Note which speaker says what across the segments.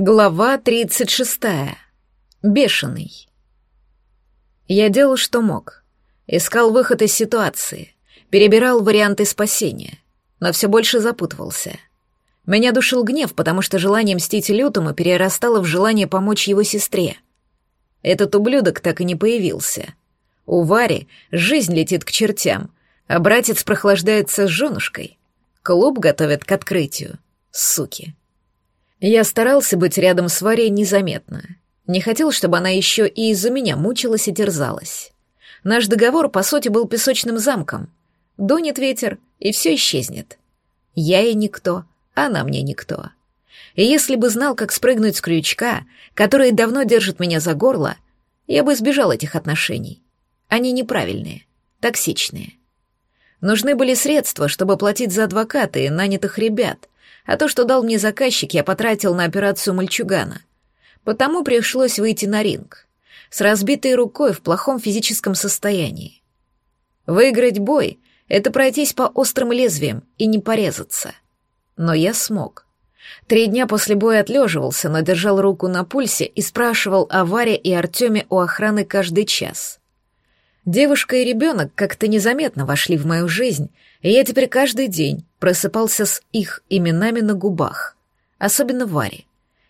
Speaker 1: Глава 36. Бешеный. Я делал, что мог. Искал выход из ситуации, перебирал варианты спасения, но все больше запутывался. Меня душил гнев, потому что желание мстить Лютому перерастало в желание помочь его сестре. Этот ублюдок так и не появился. У Вари жизнь летит к чертям, а братец прохлаждается с женушкой. Клуб готовят к открытию. Суки. Я старался быть рядом с Варей незаметно. Не хотел, чтобы она еще и из-за меня мучилась и терзалась. Наш договор, по сути, был песочным замком. Дунет ветер, и все исчезнет. Я ей никто, она мне никто. И если бы знал, как спрыгнуть с крючка, который давно держит меня за горло, я бы избежал этих отношений. Они неправильные, токсичные. Нужны были средства, чтобы платить за адвоката и нанятых ребят, а то, что дал мне заказчик, я потратил на операцию мальчугана. Потому пришлось выйти на ринг. С разбитой рукой в плохом физическом состоянии. Выиграть бой — это пройтись по острым лезвиям и не порезаться. Но я смог. Три дня после боя отлеживался, но держал руку на пульсе и спрашивал о Варе и Артеме у охраны каждый час. Девушка и ребенок как-то незаметно вошли в мою жизнь, и я теперь каждый день просыпался с их именами на губах. Особенно Варе.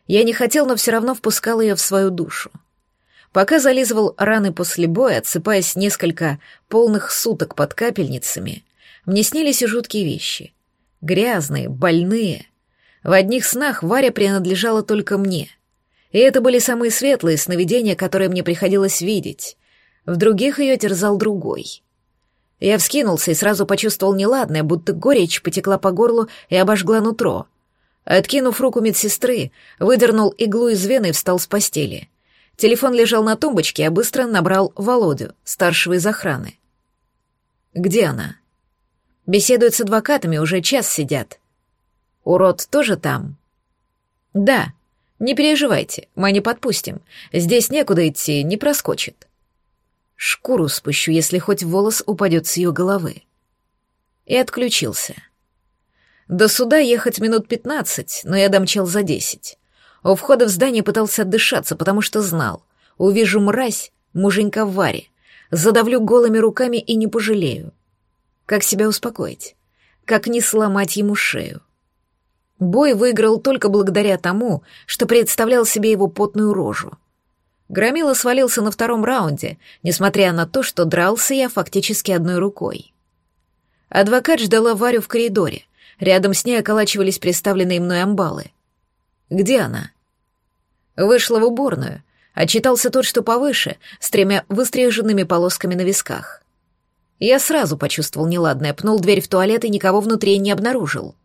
Speaker 1: Я не хотел, но все равно впускал ее в свою душу. Пока зализывал раны после боя, отсыпаясь несколько полных суток под капельницами, мне снились и жуткие вещи. Грязные, больные. В одних снах Варя принадлежала только мне. И это были самые светлые сновидения, которые мне приходилось видеть. В других ее терзал другой. Я вскинулся и сразу почувствовал неладное, будто горечь потекла по горлу и обожгла нутро. Откинув руку медсестры, выдернул иглу из вены и встал с постели. Телефон лежал на тумбочке, а быстро набрал Володю, старшего из охраны. «Где она?» «Беседуют с адвокатами, уже час сидят». «Урод тоже там?» «Да. Не переживайте, мы не подпустим. Здесь некуда идти, не проскочит». Шкуру спущу, если хоть волос упадет с ее головы. И отключился. До суда ехать минут пятнадцать, но я домчал за десять. У входа в здание пытался отдышаться, потому что знал. Увижу мразь, муженька в варе. Задавлю голыми руками и не пожалею. Как себя успокоить? Как не сломать ему шею? Бой выиграл только благодаря тому, что представлял себе его потную рожу — Громила свалился на втором раунде, несмотря на то, что дрался я фактически одной рукой. Адвокат ждала Варю в коридоре. Рядом с ней околачивались представленные мной амбалы. «Где она?» Вышла в уборную. Отчитался тот, что повыше, с тремя выстриженными полосками на висках. Я сразу почувствовал неладное, пнул дверь в туалет и никого внутри не обнаружил.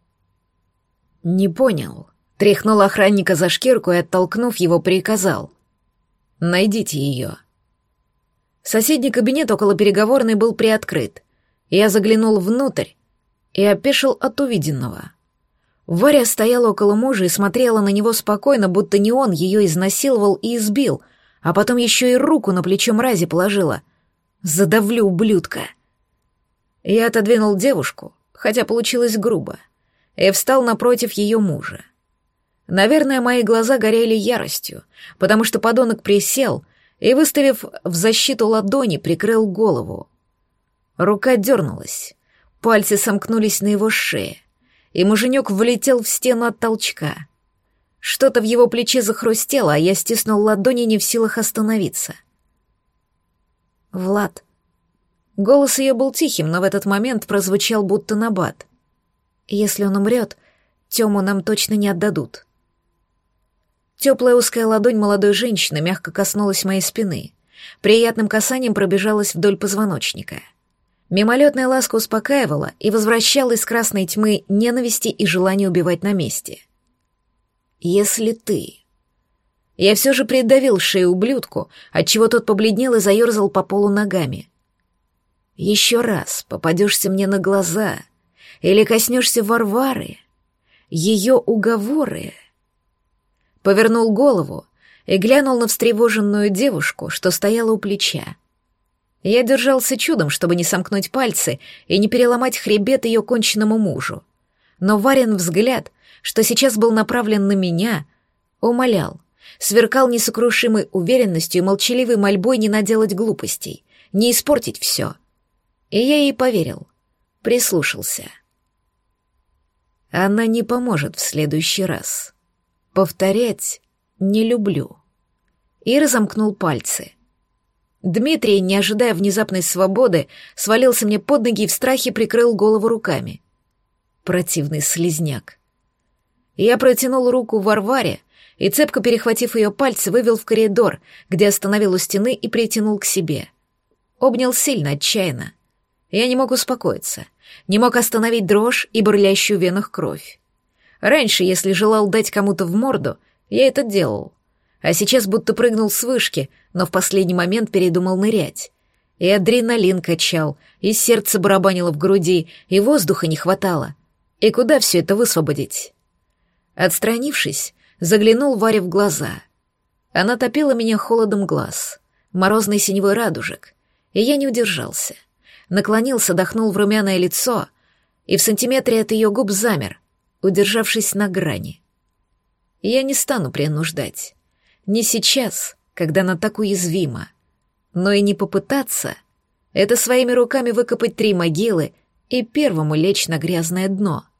Speaker 1: «Не понял». Тряхнул охранника за шкирку и, оттолкнув его, приказал. Найдите ее». Соседний кабинет около переговорной был приоткрыт. Я заглянул внутрь и опешил от увиденного. Варя стояла около мужа и смотрела на него спокойно, будто не он ее изнасиловал и избил, а потом еще и руку на плечо мрази положила. «Задавлю, ублюдка!» Я отодвинул девушку, хотя получилось грубо, и встал напротив ее мужа. Наверное, мои глаза горели яростью, потому что подонок присел и, выставив в защиту ладони, прикрыл голову. Рука дернулась, пальцы сомкнулись на его шее, и муженек влетел в стену от толчка. Что-то в его плече захрустело, а я стиснул ладони, не в силах остановиться. «Влад». Голос ее был тихим, но в этот момент прозвучал будто набат. «Если он умрет, Тему нам точно не отдадут». Теплая узкая ладонь молодой женщины мягко коснулась моей спины. Приятным касанием пробежалась вдоль позвоночника. Мимолетная ласка успокаивала и возвращала из красной тьмы ненависти и желание убивать на месте. «Если ты...» Я все же придавил шею ублюдку, отчего тот побледнел и заерзал по полу ногами. «Еще раз попадешься мне на глаза или коснешься Варвары, ее уговоры...» повернул голову и глянул на встревоженную девушку, что стояла у плеча. Я держался чудом, чтобы не сомкнуть пальцы и не переломать хребет ее конченному мужу. Но Варин взгляд, что сейчас был направлен на меня, Умолял, сверкал несокрушимой уверенностью и молчаливой мольбой не наделать глупостей, не испортить все. И я ей поверил, прислушался. Она не поможет в следующий раз. Повторять не люблю. И разомкнул пальцы. Дмитрий, не ожидая внезапной свободы, свалился мне под ноги и в страхе прикрыл голову руками. Противный слезняк. Я протянул руку Варваре и, цепко перехватив ее пальцы, вывел в коридор, где остановил у стены и притянул к себе. Обнял сильно, отчаянно. Я не мог успокоиться, не мог остановить дрожь и бурлящую в венах кровь. Раньше, если желал дать кому-то в морду, я это делал. А сейчас будто прыгнул с вышки, но в последний момент передумал нырять. И адреналин качал, и сердце барабанило в груди, и воздуха не хватало. И куда все это высвободить? Отстранившись, заглянул Варе в глаза. Она топила меня холодом глаз, морозной синевой радужек, и я не удержался. Наклонился, дохнул в румяное лицо, и в сантиметре от ее губ замер, удержавшись на грани. Я не стану принуждать. Не сейчас, когда она так уязвима. Но и не попытаться — это своими руками выкопать три могилы и первому лечь на грязное дно —